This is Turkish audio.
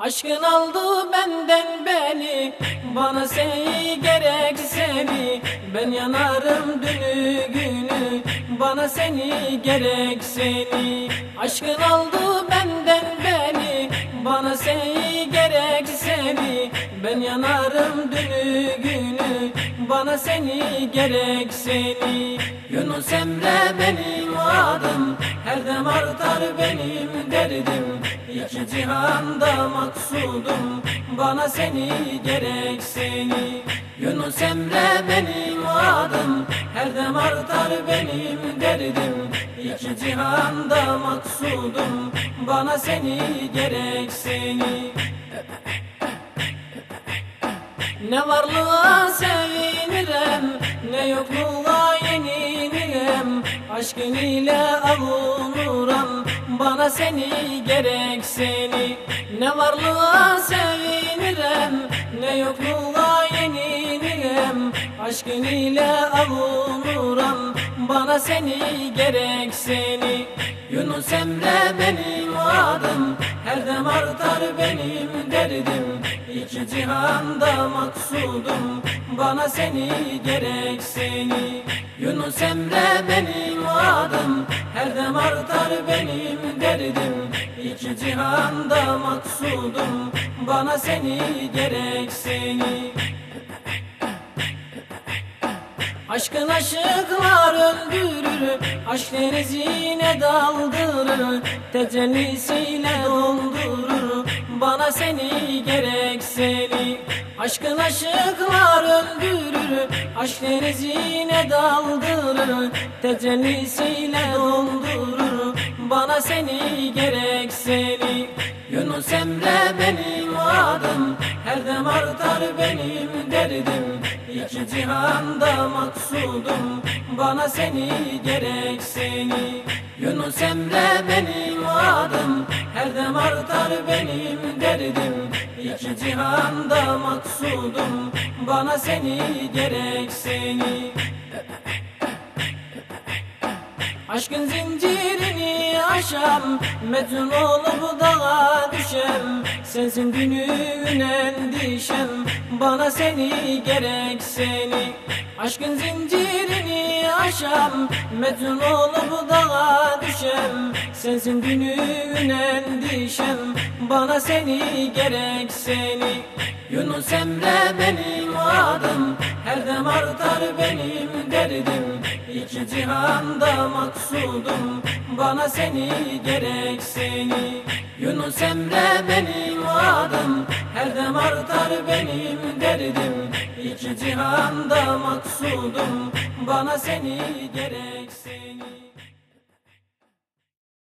Aşkın aldı benden beni Bana seni gerek seni. Ben yanarım dünü günü Bana seni gerek seni. Aşkın aldı benden beni Bana seni gerek seni. Ben yanarım dünü günü Bana seni gerek seni. Yunus Emre benim adım Her dem artar benim derdim İki cihanda maksudum Bana seni gerek seni. Yunus Emre benim adım Her dem artar benim derdim. İki cihanda maksudum Bana seni gerek seni. Ne varlığa sevinirim Ne yokluğa yenilirim Aşkın ile avunuram Bana seni gerek seni. Ne varlığa sevinirim Ne yokluğa yenilirim. Aşkın ile avunuram Bana seni gerek seni. Yunus Emre benim adım. Her dem artar benim derdim. İki cihanda maksudum. Bana seni gerek seni. Yunus Emre benim Her dem artar benim derdim. İki cihanda maksudum. Bana seni gerek seni. Aşkın aşıklar öldürür Aşk denizine daldırır Tecellisiyle doldurur Bana seni gerek seni Aşkın aşıklar öldürür Aşk denizine daldırır Tecellisiyle doldurur Bana seni gerek seni Yunus Emre benim adım. Her dem artar benim derdim İki cihanda maksudum. Bana seni gerek seni Yunus Emre benim adım. Her dem artar benim derdim İki cihanda maksudum Bana seni gerek seni. Aşkın zincirini aşam Mecnun olup dağa düşem. Sensin günün endişem Bana seni gerek seni. Aşkın zincirini aşam Mecnun olup dağa düşem. Sensin günün endişem Bana seni gerek seni. Yunus Emre benim adım Her dem artar benim derdim İki cihanda maksudum Bana seni gerek seni. Yunus Emre benim adım Her dem artar benim derdim. İki cihanda maksudum Bana seni gerek seni